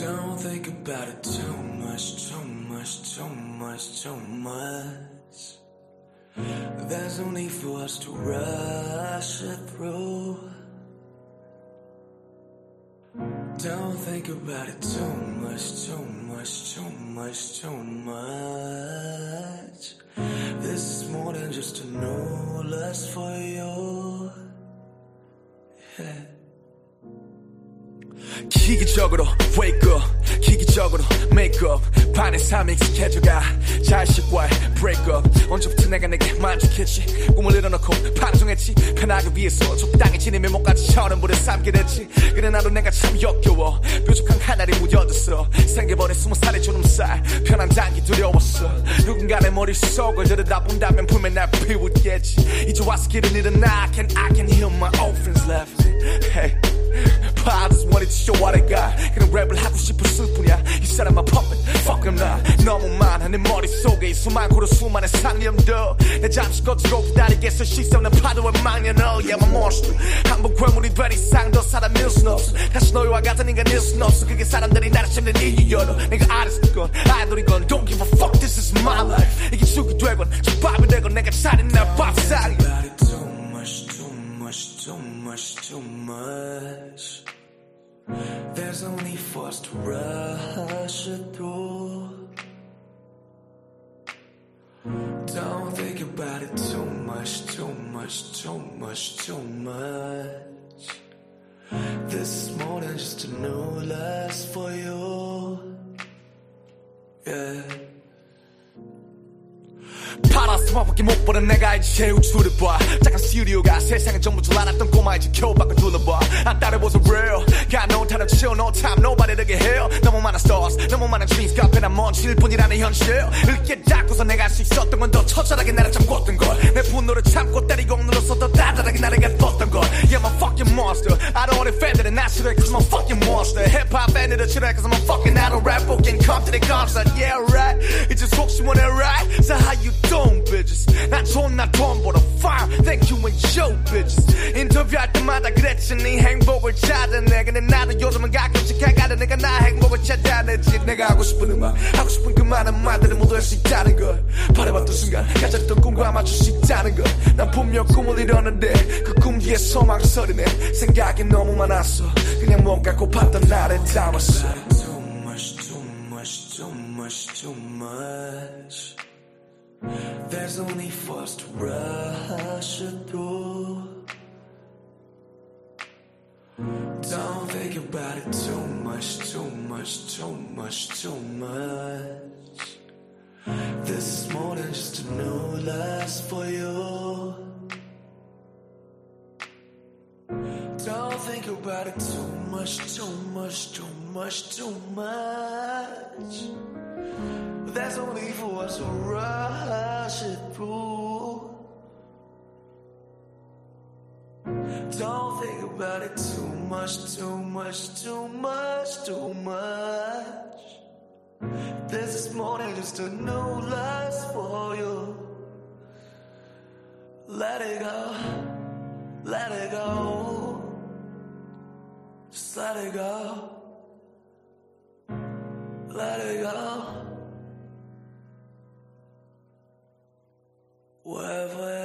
Don't think about it too much, too much, too much, too much. There's no need for us to rush it through. Don't think about it too much, too much, too much, too much. This is more than just a new lust for you. Yeah. 기기적으로 wake up 기기적으로 make up. 반의 삶에 익숙해져가 자식과의 break up. 언제부터 내가 내게 만족했지? 꿈을 이뤄놓고 반성했지? 편하기 위해서 적당히 지내며 뭐까지 천원불에 삼게 됐지? 그래 나도 내가 참 역겨워. 뾰족한 하늘이 묻어졌어. 생겨버린 스무 살의 주름살. 편한 단기 두려웠어. 누군가 내 머릿속을 들여다본다면 분명 날 비웃겠지. 이제 와서 길을 일어나 can I can hear 너무 많아 내 머릿속에 이 수많고로 수많은 상념들 내 잠시 겉으로 기다리겠어 시선은 망년 oh yeah my monster 한번 괴물이 된 이상 더 사람일 순 없어 다시 너희와 같은 인간일 순 없어 그게 사람들이 나를 씹는 이유여로 내가 아리스건 아이돌이건 don't give a fuck this is my life 이게 죽이 되건 집밥이 되건 내가 차린 내 밥상이 too much, too much, too much, too much. There's no need for us to rush through. Don't think about it too much, too much, too much, too much. This is more than just a new lust for you. Yeah. 파란스마밖에 못 보는 내가 이제 우주를 봐 작은 스튜디오가 세상은 전부 줄 알았던 꼬마 이제 겨우밖을 둘러봐 I thought it was real Got no time to chill no time nobody 되게 해요 너무 많은 stars 너무 많은 dreams 카페나 먼지일 뿐이라는 현실 으깨 닦고서 내가 할 수 있었던 처절하게 나를 참고었던 걸내 분노를 참고 때리고 눌러서 더 다다르게 나를 가뒀던 걸 Yeah I'm a fucking monster I don't want 팬들은 나 싫어해 cause I'm a fucking monster 힙합 팬들은 싫어해 cause I'm a fucking I don't rap fucking come to the concert Yeah right 이제 속 시원해 right So how you doing bitches 난 존나 돈 벌어 fine Thank you and yo bitches 인터뷰할 때마다 그랬지 네 행복을 찾아내 근데 나도 요즘은 가끔씩 해가다 내가 나 찾아내지. 내가 하고 싶은 음악 하고 싶은 그 많은 말들을 모두 할 수 있다는 걸. 바라봤던 순간 가졌던 꿈과 맞출 수 있다는 걸난 분명 꿈을 이뤘는데 그 꿈 뒤에 소망설이네. 생각이 너무 많았어. 그냥 뭔가 고팠던 나를 담았어. Too much, too much, too much, too much. There's us to rush through. Don't think about it too much, too much, too much, too much. This just a new lust for you. Don't think about it too much, too much, too much, too much. No need for us to rush it through. Don't think about it too much, too much, too much, too much. This is than just a new lust for you. Let it go, let it go. Just let it go. Let it go. Wherever